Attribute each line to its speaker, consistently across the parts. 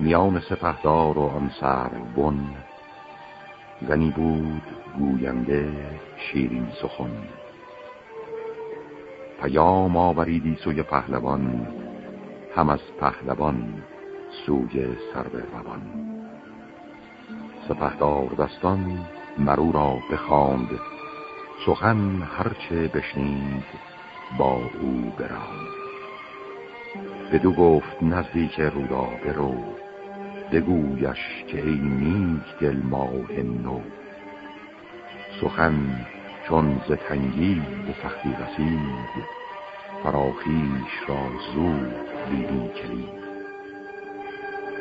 Speaker 1: میان سپهدار و آن سر بن. زنی بود گوینده شیرین سخن. پیام آوریدی سوی پهلوان هم از پهلوان سوی سر روان. سپهدار دستان مرو را بخواند سخن هرچه بشنید با او براند. بدو گفت نزدیک رودا برو. بگویش که ای نیک دل ماه نو. سخن چون ز تنگی به سختی رسید فراخیش را زود دیدی کلید.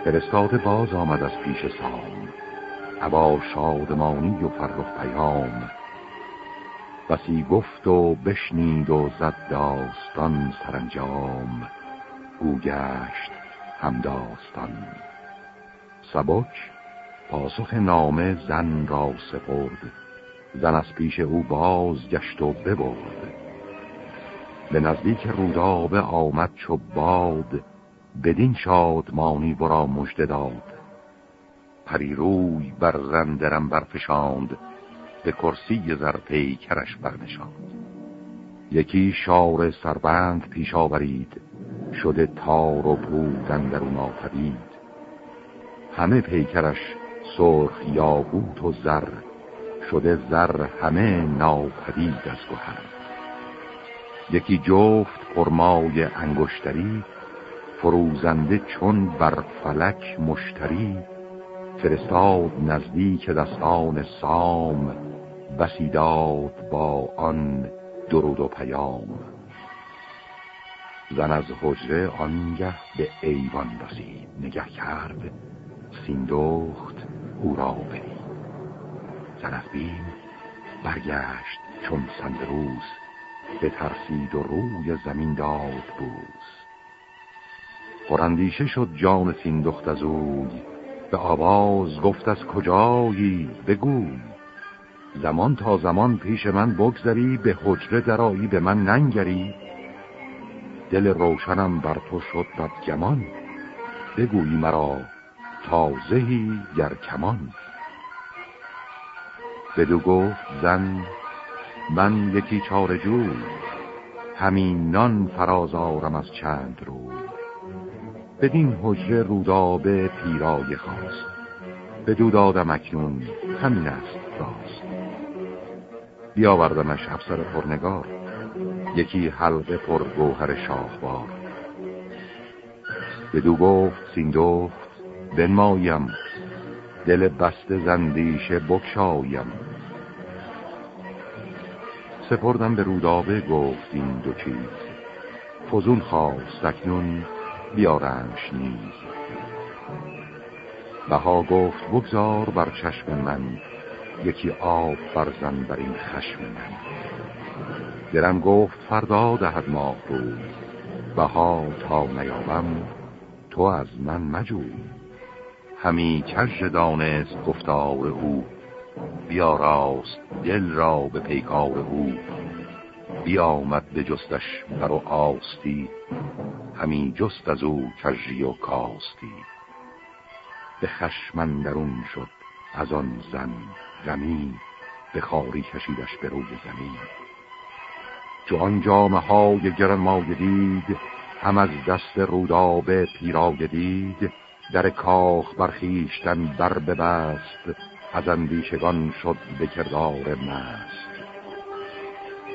Speaker 1: فرستاده باز آمد از پیش سام عبا شادمانی و فرخ پیام. بسی گفت و بشنید و زد داستان سرانجام او گشت هم داستان. سبک پاسخ نامه زن را سپرد. زن از پیش او باز گشت و ببرد. به نزدیک رودابه آمد چو باد بدین شادمانی برا مژده داد. پریروی بر زندرم برفشاند به کرسی زرپی کرش برنشاند. یکی شار سربند پیش آورید شده تار و پودن در اون آفرید. همه پیکرش سرخ یاقوت و زر شده زر همه ناپدید از گوهر یکی جفت پرمای انگشتری فروزنده چون بر فلک مشتری فرستاد نزدیک دستان سام بسیداد با آن درود و پیام. زن از حجره آنگه به ایوان رسید نگه کرد. سیندخت او را برید زن برگشت چون سندروس به ترسید و روی زمین داد بوز پرندیشه شد جان سیندخت از اوی به آواز گفت از کجایی؟ بگوی زمان تا زمان پیش من بگذری به حجره درایی به من ننگری. دل روشنم بر تو شد گمان بگویی مرا تازهی گر کمان. بدو گفت زن من یکی چار جو همین نان فرازارم از چند رو. بدین حجره رودابه پیرای خواست بدو دادم اکنون همین است راست. بیاوردمش افسر پرنگار یکی حلقه پر گوهر شاهوار. بدو گفت سیندخت بنمایم. دل بسته زندیشه بکشایم سپردم به رودابه گفت این دو چیز. فزون خواست اکنون بیارمش نیز. بها گفت بگذار بر چشم من یکی آب برزن بر این خشم من. درم گفت فردا دهد ماه روی. بها تا نیابم تو از من مجوی. همی کج دانست گفتار او. بیاراست دل را به پیکار او. بیامد به جستش بر و آستی. همی جست از او کجی و کاستی. به خشمن درون شد از آن زن غمی به خاری کشیدش به روی زمین. چو آن جامه های گران دید هم از دست رودابه پیرای دید در کاخ برخیشتن بر ببست از اندیشگان شد به کردار مست.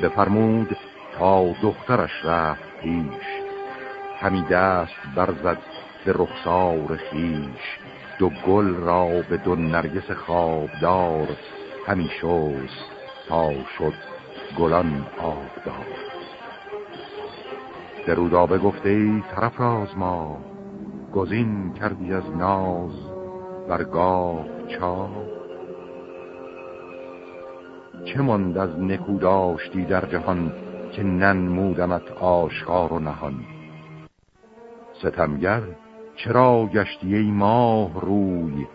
Speaker 1: بفرمود تا دخترش رفت پیش همی دست برزد به رخسار خیش دو گل را به دو نرگس خوابدار همی شست تا شد گلان آبدار. درودابه گفته ای طرف راز ما گزین کردی از ناز برگاه چا چه ماند از نکو داشتی در جهان که ننمودمت آشکار و نهان؟ ستمگر چرا گشتی ای ماه روی؟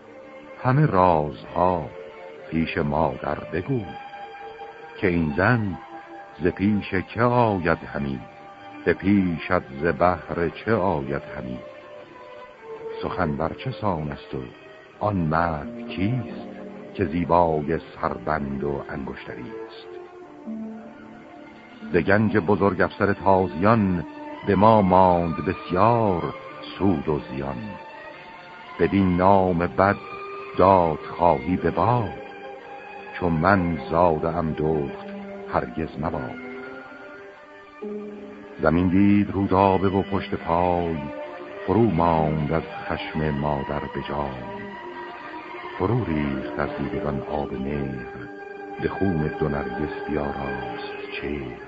Speaker 1: همه رازها پیش مادر بگو. که این زن ز پیش که آید همی؟ به پیشت ز بحر چه آید همی؟ سخن بر چه سان است و آن مرد کیست که زیبای سربند و انگشتری است؟ به گنج بزرگ افسر تازیان به ما ماند بسیار سود و زیان. بدین نام بد داد خواهی به باد چون من زاده ام دوخت هرگز مباد. زمین دید رودابه و پشت پای فرو ماند از خشم مادر به فرو ریخت از دیدگان آب مهر به خون دو نرگس بیاراست چهر.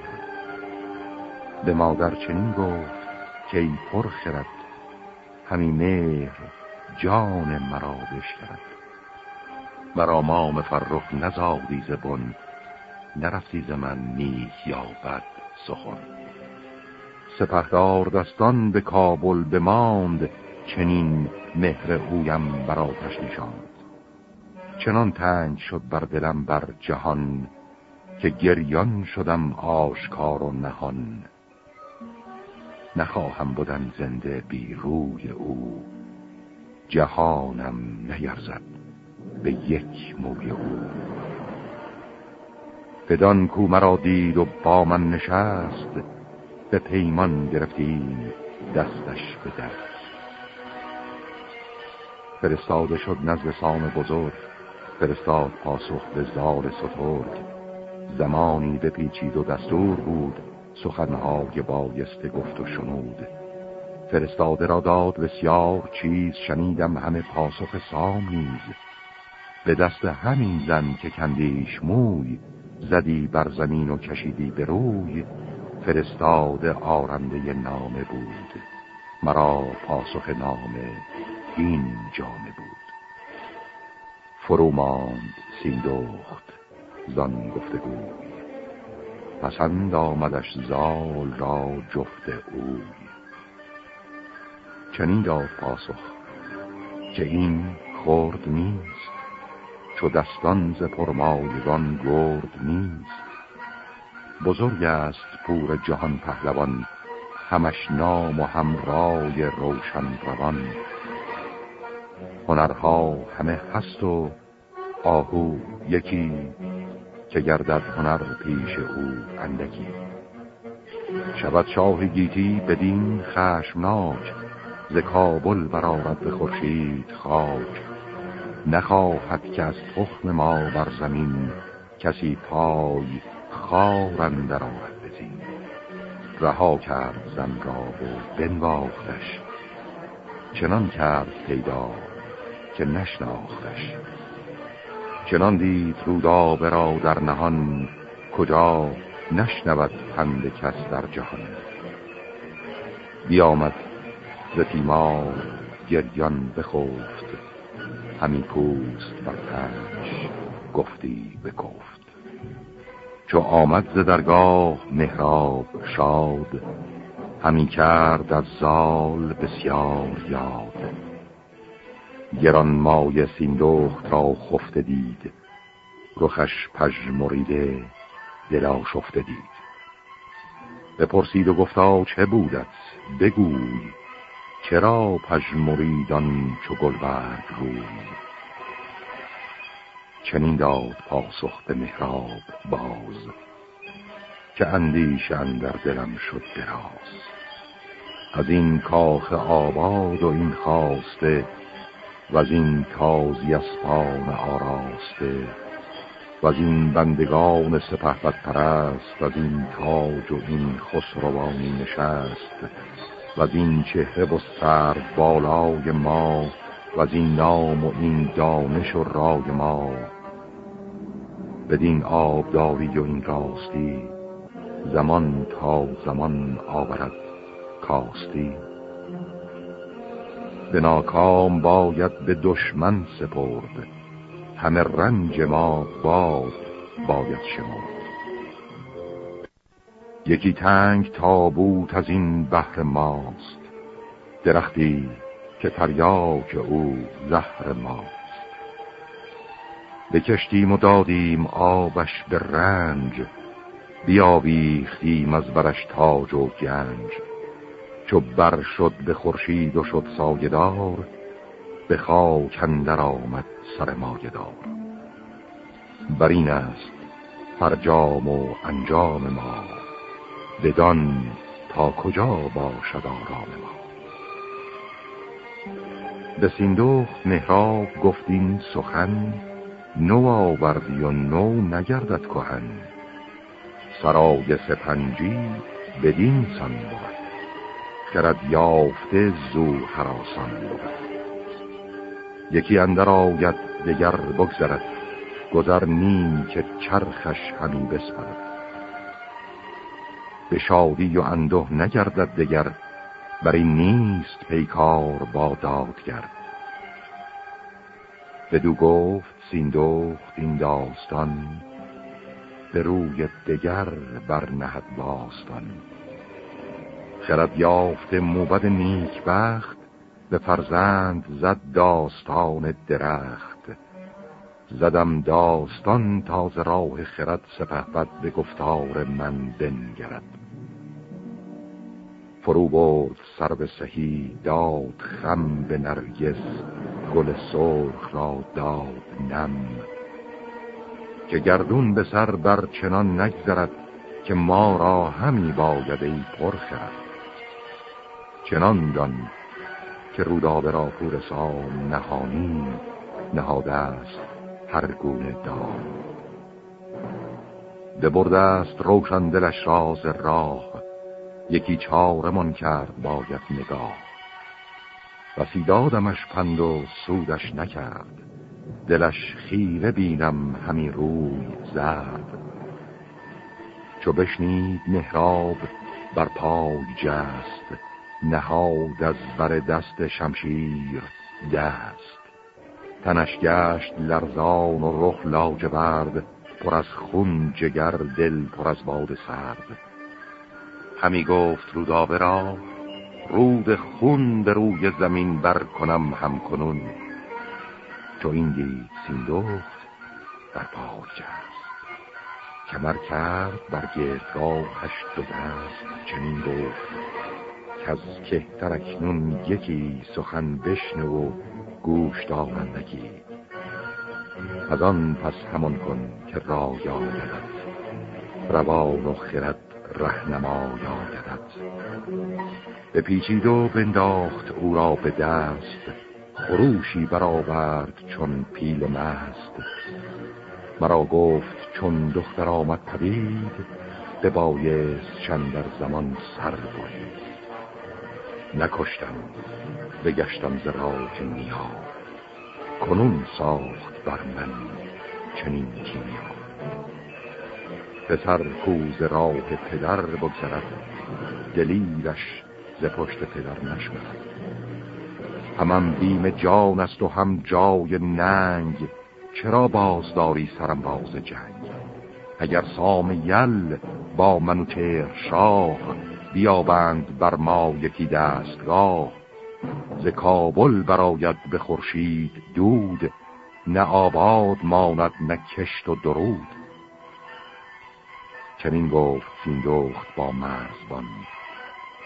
Speaker 1: به مادر چنین گفت که ای پر خرد همی مهر جان مرا بشکرد. مرا مام فرخ نزادی زبون نرفتی ز من نیک یا بد سخن. سپهدار دستان به کابل بماند چنین مهر اویم بر آتش نشاند. چنان تنگ شد بر دلم بر جهان که گریان شدم آشکار و نهان. نخواهم بودن زنده بی روی او جهانم نیرزد به یک موی او. بدان کو مرا دید و با من نشست به پیمان گرفتیم دستش به دست فرستاده شد نزد سام بزرگ فرستاد پاسخ به زال سترگ. زمانی بپیچید و دستور بود سخنهای بایسته گفت و شنود. فرستاده را داد بسیار چیز شنیدم همه پاسخ سام نیز. به دست همین زن که کندیش موی زدی بر زمین و کشیدی به روی. فرستاده آرنده نامه بود. مرا پاسخ نامه این جامه بود. فرو ماند سیندخت زان گفتگوی پسند آمدش زال را جفت اوی. چنین داد پاسخ که این خورد نیست چو دستان ز پرمایگان گرد نیست. بزرگ است پور جهان پهلوان. همش نام و همرای روشن روان. هنرها همه هست و آهو یکی که گردد هنر پیش او اندکی. شود شاه گیتی بدین خشمناک ز کابل برآرد به خورشید خاک. نخواهد که از تخم ما بر زمین کسی پای خار اندر آمد بزین رها کرد زن را و بنواختش. چنان کرد پیدا که نشناختش. چنان دید رودا برا در نهان کجا نشنود پند کس در جهان. بیامد ز تیمار گریان بخفت. همی پوست بر تنش گفتی بکفت. چو آمد ز درگاه مهراب شاد. همی کرد از زال بسیار یاد. گران مای سیندخت را خفته دید. رخش پژ مریده دلا شفته دید. بپرسید و گفتا چه بودت؟ بگوی چرا پژ مریدان چو گلبرگ روی؟ چنین داد پاسخ به مهراب باز که اندیش در دلم شد دراز. از این کاخ آباد و این خواسته و از این تازی اسپان آراسته و از این بندگان سپه پرست و از این تاج و این خسروانی نشست و از این چهره و سر بالای ما و از این نام و این دانش و رای ما بدین آبداری و این راستی زمان تا زمان آورد کاستی. به ناکام باید به دشمن سپرد همه رنج ما باد باید شمرد. یکی تنگ تابوت از این بحر ماست درختی که تریاک او زهر ماست. بکشتیم و دادیم آبش به رنج بیاویختیم از برش تاج و گنج. چو بر شد به خورشید و شد سایدار به خاک اندر آمد سر مایه دار بر این است فرجام و انجام ما بدان تا کجا باشد آرام ما. به سیندخت مهراب گفتین سخن نو آوردی و نو نگردد کهن. سرای سپنجی بدین سان بود خرد یافته زو حراسان بود. یکی اندر آید دگر بگذرد گذر نیم که چرخش همی بسپرد. به شادی و انده نگردد دگر بر این نیست پیکار با دادگر. بدو گفت سیندخت این داستان به روی دگر بر نهد باستان. خرد یافته موبد نیک بخت به فرزند زد داستان درخت. زدم داستان تاز راه خرد سپهبد به گفتار من بنگرد. فرو برد سر به سهی داد خم به نرگس گل سرخ را داد نم. که گردون به سر بر چنان نگذرد که ما را همی باید ای پرخرد. چنان دان که رودابه را پور سام نهانی نهاده است هر گونه دام. ببرده است روشن دلش راز راه یکی چارمان کرد باید نگاه. بسی دادمش پند و سودش نکرد. دلش خیره بینم همی روی زرد. چو بشنید مهراب بر پای جست. نهاد از بر دست شمشیر دست. تنش گشت لرزان و رخ لاجورد پر از خون جگر دل پر از باد سرد. همی گفت رودابه را رود خون به روی زمین بر کنم هم کنون چو این دید سیندخت در پای جست. کمر کرد بر گردگاهش دو دست چنین گفت که از کهتر اکنون یکی سخن بشنه و گوش دارندگی. از آن پس همان کن که را یادت روان و خرد رهنما یادت. به پیچید و بنداخت او را به دست. خروشی برآورد چون پیل مست. مرا گفت چون دختر آمد پدید به بایست چند در زمان سر برید. نکشتم بگشتم ز که نیا کنون ساخت بر من چنین کیمیا پسر کوز راه پدر بگذرد. دلیرش ز پشت پدر نشمرد همم بیم جان است و هم جای ننگ. چرا بازداری سرم باز جنگ؟ اگر سام یل با منوچهر شاه بیابند بر ما یکی دستگاه. ز کابل براید به خورشید دود. نه آباد ماند نه کشت و درود. چنین گفت سیندخت با مرزبان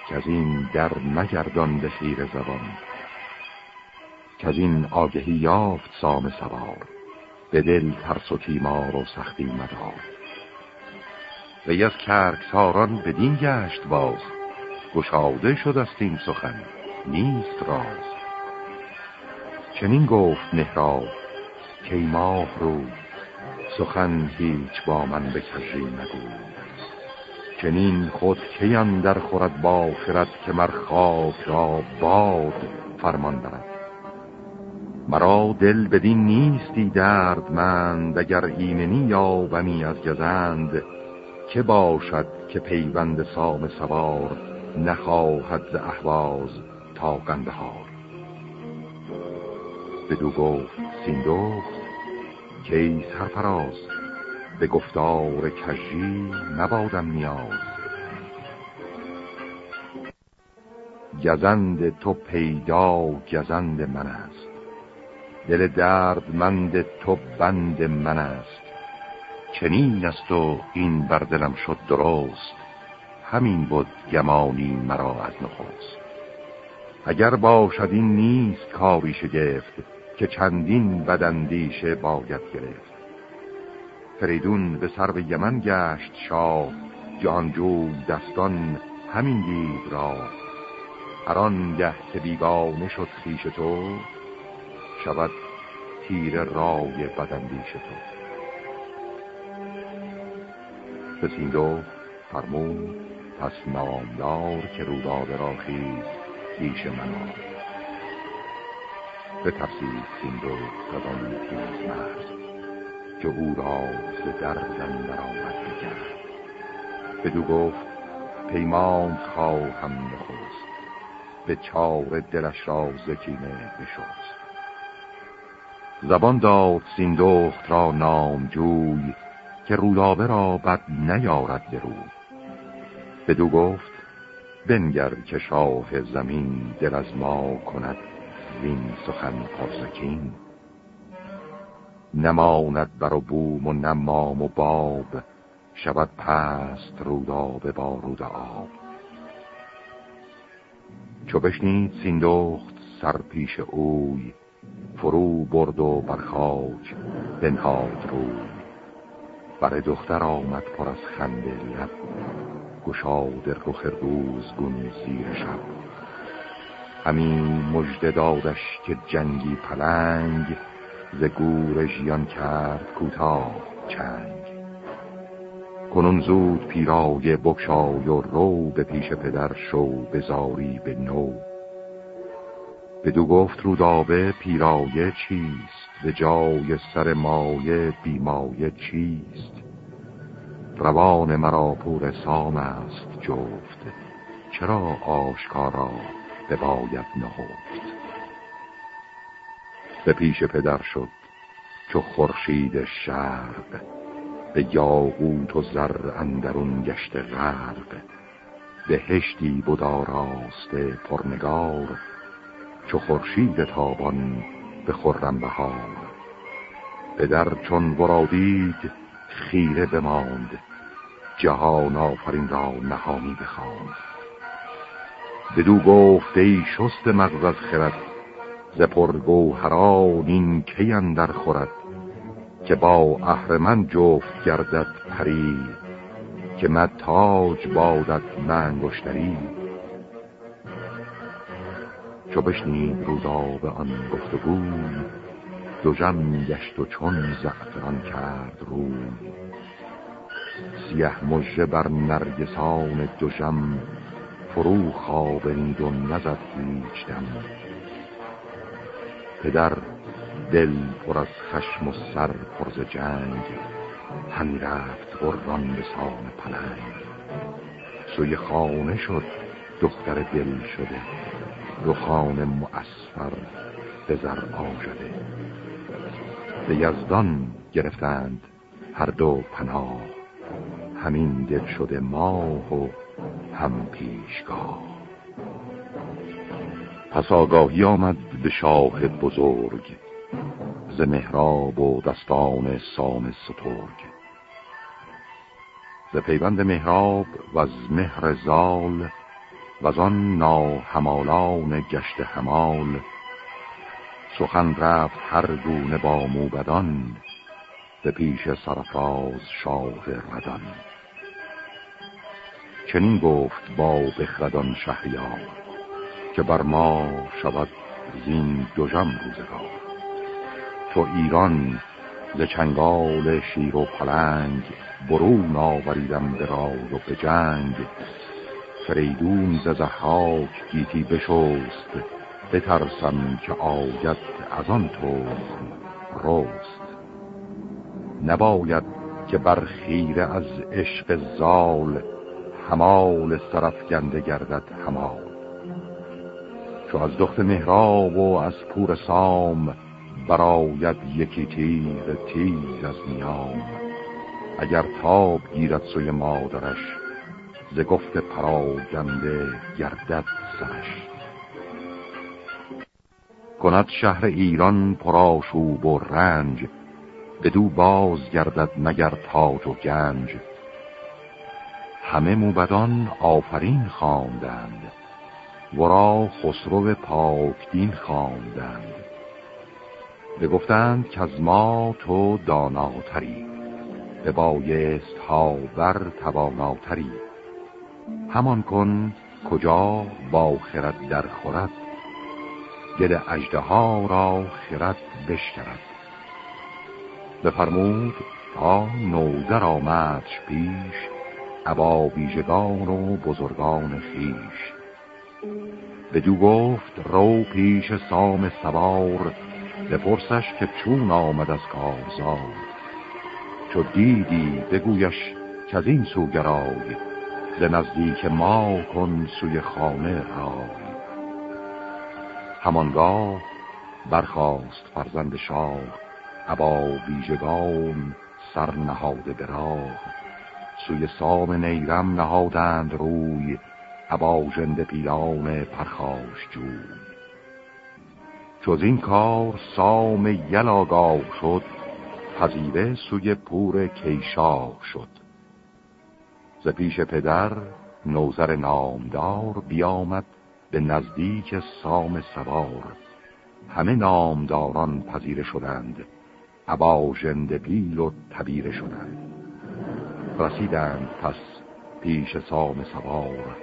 Speaker 1: که از این در مگردان به خیر زبان. که از این آگهی یافت سام سوار به دل ترس و تیمار و سختی مدار. وی از کرک ساران بدین گشت باز گشاده شد است این سخن نیست راز. چنین گفت مهراب که ماه رو سخن هیچ با من به کجی نگو. چنین خود کیم در خورد با خرد که مر خاک را باد فرمان برد. مرا دل بدین نیستی درد من اگر ایمنی یابمی از گزند. که باشد که پیوند سام سوار نخواهد ز احواز تا قندهار. بدو گفت سیندخت که سرفراز به گفتار کجی نبادم نیاز. گزند تو پیدا گزند من است. دل دردمند تو بند من است. چنین است و این بر دلم شد درست. همین بود گمانی مرا از نخست. اگر باشد این نیست کاری شگفت که چندین بدندیشه باید گرفت. فریدون به سر یمن گشت شاه جانجو دستان همین دید را. هر آنگه که بیگانه شد خیش تو شود تیر رای بدندیش تو. به سیندو فرمون پس نامدار که رودابه را خیز پیش من به تفسیر سیندو زدان پیز مرز که او را ز در آمد بکرد بدو گفت پیمان خواهم نخست. به چار دلش را زکینه بشست زبان داد سیندخت را نامجوی که رودابه را بد نیارد درو بدو گفت بنگر که شاه زمین دل از ما کند وین سخن پرسکین. نماند بر و بوم و نمام و باب شود پست رودابه با رود آب. چو بشنید سیندخت سر پیش اوی فرو برد و بر خاک بنهاد روی. بر دختر آمد پر از خنده لب گشاد رخ گون زیر شب. همین مجد دادش که جنگی پلنگ ز گور ژیان کرد کوتاه چنگ. کنون زود پیرای بکشای و رو به پیش پدر شو بزاری به نو. بدو گفت رودابه پیرایه چیست؟ به جای سر مایه بیمایه چیست؟ روان مرا پور سام است جفت. چرا آشکارا به باید نهفت. به پیش پدر شد چو خورشید شرق به یاقوت و زر اندرون گشت غرق به هشتی بدا راسته پرنگار چو خورشید تابان به خرم بهار. پدر چون ورادید خیره بماند جهان آفرین را نهانی بخواند. بدو گفت ای شست مغز از خرد ز پرگوهران این کی اندر خورد که با اهرمن جفت گردد پری که مد تاج بادت منگشتری چو بشنید روزا به آن گفتگوی دو جم گشت و چون زعفران کرد روی سیه مژه بر نرگسان دو جم فرو خوابنید و نزد هیچ دم پدر دل پر از خشم و سر پرز جنگ. همی رفت قربان به سان پلنگ. سوی خانه شد دختر دل شده. رخان مؤسفر به زر آجده به یزدان گرفتند هر دو پناه. همین دل شده ماه و هم پیشگاه. پس آگاهی آمد به شاه بزرگ ز مهراب و دستان سام سترگ. ز پیوند مهراب و از مهر زال و از آن ناهمالان گشت همال سخن رفت هر گونه با موبدان به پیش سرفراز شاه ردان. چنین گفت با بخردان شهریار که بر ما شود زین دوژم روزگار. تو ایران ز چنگال شیر و پلنگ برون آوریدم به رای و به جنگ. فریدون ز زحاک گیتی بشست بترسم که آید از آن تو رست. نباید که بر خیره از عشق زال همال گنده گردد همال چو از دخت مهراب و از پور سام براید یکی تیر تیز از میام اگر تاب گیرد سوی مادرش ز گفت پراگنده گردد سرش. کند شهر ایران پراشوب و رنج بدو باز گردد مگر تاج و گنج. همه موبدان آفرین خواندند. ورا خسرو پاکدین خواندند. بگفتند که از ما تو داناتری به بایست ها بر تواناتری. همان کن کجا با خرد در خورد گل اجده ها را خرد بشکرد. بفرمود تا نوزر آمدش پیش ابا بیژگان و بزرگان خیش بدو گفت رو پیش سام سوار بپرسش که چون آمد از کارزار. چو دیدی بگویش که از این سوگرای ز نزدیک ما کن سوی خانه رای. همانگاه برخاست فرزند شاه ابا بیژگان سر نهاده به راه. سوی سام نیرم نهادند روی ابا ژنده پیلان پرخاش جوی. چوز این کار سام یل شد پذیره سوی پور کیشاه شد. ز پیش پدر نوزر نامدار بیامد به نزدیک سام سوار. همه نامداران پذیره شدند ابا ژنده پیل و تبیره شدند. رسیدند پس پیش سام سوار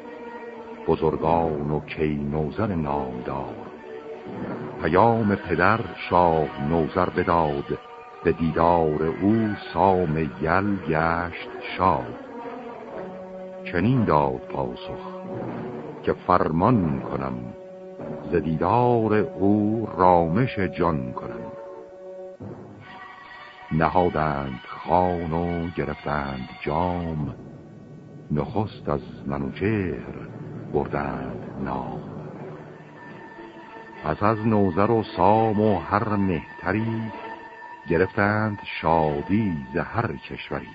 Speaker 1: بزرگان و کی نوزر نامدار. پیام پدر شاه نوزر بداد به دیدار او سام یل گشت شاد چنین داد پاسخ که فرمان کنم ز دیدار او رامش جان کنم. نهادند خان و گرفتند جام نخست از منوچهر بردند نام. پس از نوزر و سام و هر مهتری گرفتند شادی ز هر کشوری.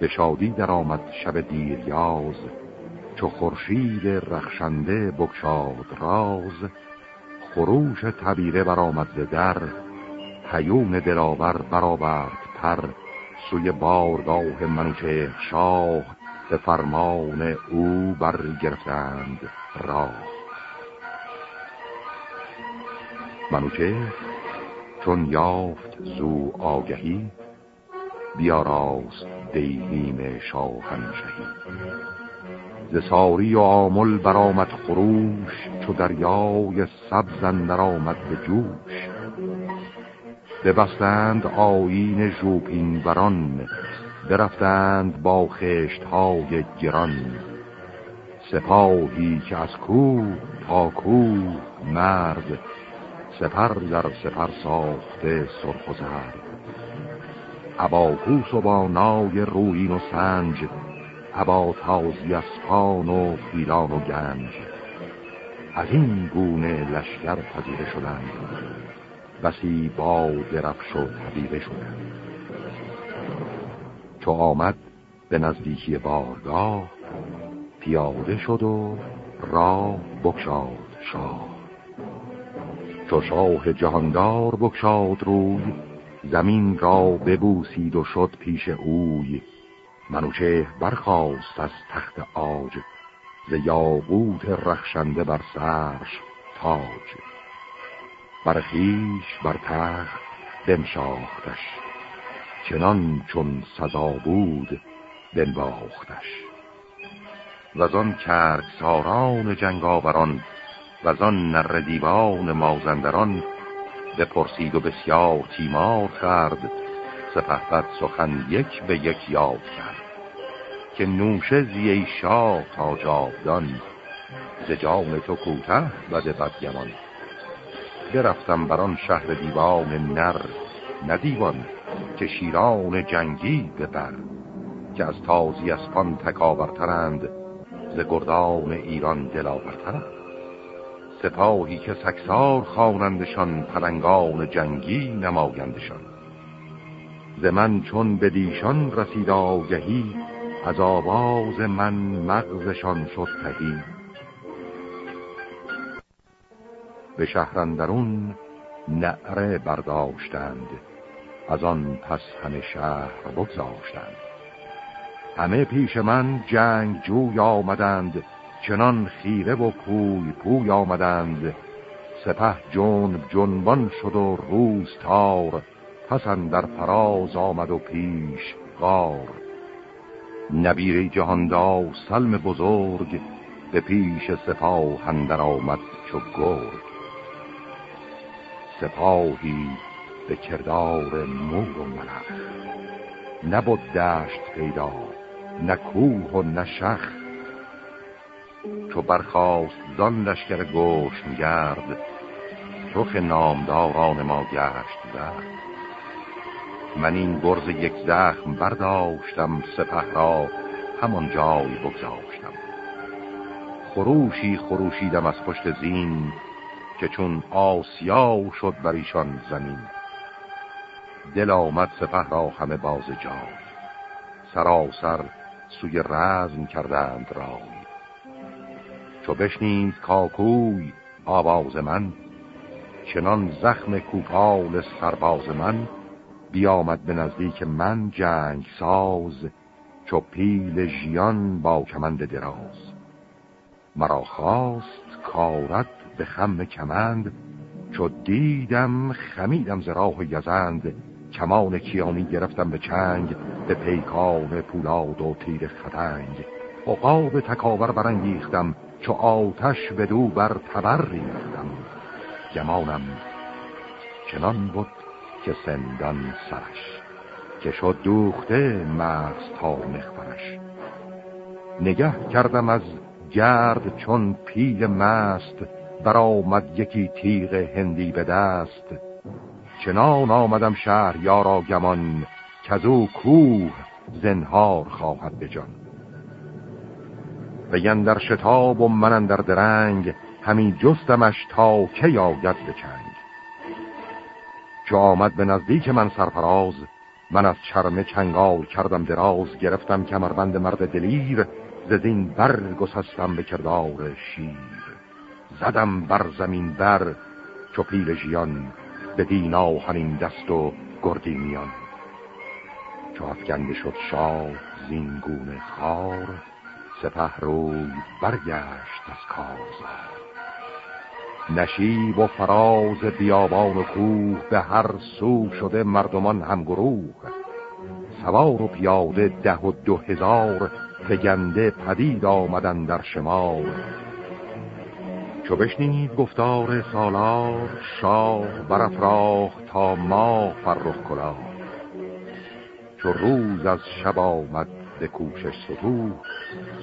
Speaker 1: به شادی در آمد شب دیریاز چو خورشید رخشنده بکشاد راز. خروش تبیره برآمد ز در پیون دلاور برآورد پر سوی بارگاه منوچه شاه به فرمان او برگرفتند راه. منوچه چون یافت زو آگهی بیاراست دیویم شاهنشهی ز ساری و آمل برآمد خروش چو دریای سبزن آمد به جوش. ببستند آیین ژوپین بران برفتند با خشت های گران. سپاهی که از کوه تا کوه مرد سپر در سپر ساخته سرخ و زرد. ابا و با نای روین و سنج ابا تازی اسپان و فیلان و گنج. از این گونه لشکر پذیره شدند. بسی با درفش و تبیره شدند چو آمد به نزدیکی بارگاه پیاده شد و راه بکشاد شاه. چو شاه جهاندار بکشاد روی زمین را ببوسید و شد پیش اوی. منوچه برخواست از تخت آج ز یاقوت رخشنده بر سرش تاج. بر خیش بر تخت بنشاختش. چنان چون سزا بود بنواختش. و آن کرد ساران جنگاوران و آن نر دیوان مازندران بپرسید و بسیار تیمار کرد سپهبد سخن یک به یک یاد کرد. که نوشه زیه شاه تا جاودان ز جان تو کوته بده بدگمان برفتم بران شهر دیوان نر نه دیوان که شیران جنگی ببر که از تازی اسپان تکاورترند ز گردان ایران دلاورترند سپاهی که سکسار خوانندشان پلنگان جنگی نمایندشان. ز من چون به دیشان رسید آگهی از آواز من مغزشان شد تهی. به شهرندرون نعره برداشتند. از آن پس همه شهر بگذاشتند. همه پیش من جنگ جوی آمدند چنان خیره و پوی پوی آمدند. سپه جنب جنبان شد و روز تار پسند در فراز آمد و پیش غار. نبیر جهاندا سلم بزرگ به پیش سپاه اندر آمد چو گرگ. سپاهی به کردار مور و ملخ. نبود دشت پیدا نه کوه و نه شخ. چو برخواست زان لشکر گوش گرد رخ نامداران ما گشت زرد. من این گرز یک زخم برداشتم سپه را همان جای بگذاشتم. خروشی خروشیدم از پشت زین که چون آسیا شد بر ایشان زمین. دل آمد سپه را همه باز جای. سراسر سوی رزم کردند را چو بشنید کاکوی آواز من چنان زخم کوپال سرباز من بیامد به نزدیک من جنگ ساز چو پیل ژیان با کمند دراز. مرا خواست کارت به خم کمند چو دیدم خمیدم ز راه یزند. کمان کیانی گرفتم به چنگ به پیکان پولاد و تیر خدنگ. عقاب تکاور برانگیختم چو آتش به دو بر تبر ریختم. گمانم چنان بود که سندان سرش که شد دوخته مغز تا مخبرش. نگه کردم از گرد چون پیل مست برآمد یکی تیغ هندی به دست. چنان آمدم شهر یارا گمان که او کوه زنهار خواهد به جان و در شتاب و من در درنگ همین جستمش تا که یاید به چنگ. چو آمد به نزدیک من سرفراز من از چرمه چنگال کردم دراز گرفتم کمربند مرد دلیر زدین بر گسستم به کردار شیر. زدم بر زمین بر چو پیل ژیان به دینا همین دست و گردی میان. چو افگنده شد شاه زینگونه خار سپه روی برگشت از کارزار نشیب و فراز بیابان و کوه به هر سو شده مردمان همگروه سوار و پیاده ده و دو هزار فگنده پدید آمدن در شمار. چو بشنید گفتار سالار شاه برافراخت تا ما فرخ کلا چو روز از شب آمد به کوشش ستوه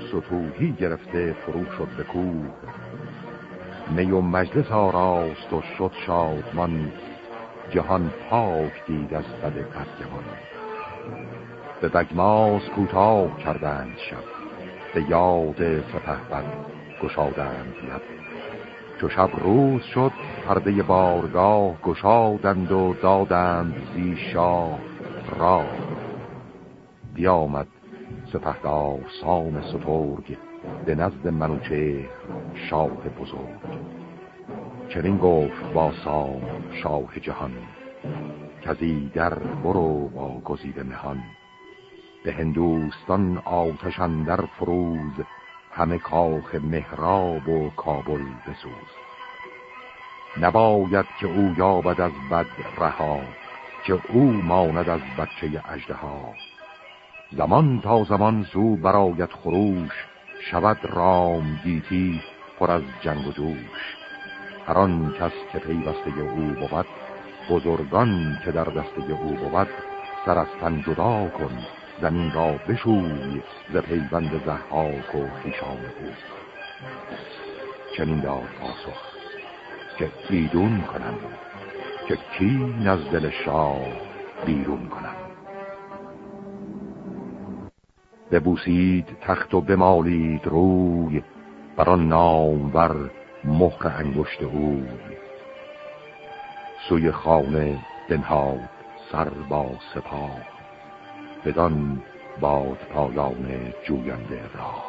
Speaker 1: ستوهی گرفته فرو شد به کوه. می و مجلس آراست و شد شادمان جهان پاک دید از بد پرگمان. به بگماز کوتاه کردند شب به یاد سپه بد گشادند لب. چو شب روز شد پرده بارگاه گشادند و دادند زی شاه را. بیامد سپهدار سام سترگ به نزد منوچه شاه بزرگ. چنین گفت با سام شاه جهان کزی در برو با گزیده مهان. به هندوستان آتشن در فروز همه کاخ مهراب و کابل بسوز. نباید که او یابد از بد رها که او ماند از بچه اجده ها زمان تا زمان زو برایت خروش شود رام گیتی پر از جنگ و جوش هر آن کس که پیوسته او بود بزرگان که در دسته او بود سر از تن جدا کن. زمین را بشوی ز پیوند زحاک و خیشان او. چنین داد پاسخ که بیدون کنم که کی از دل شاه بیرون کنم. ببوسید تخت و بمالید روی بر آن نامور مهر انگشت اوی. سوی خانه بنهاد سر با سپاه. بدان باد پایان جوینده راه.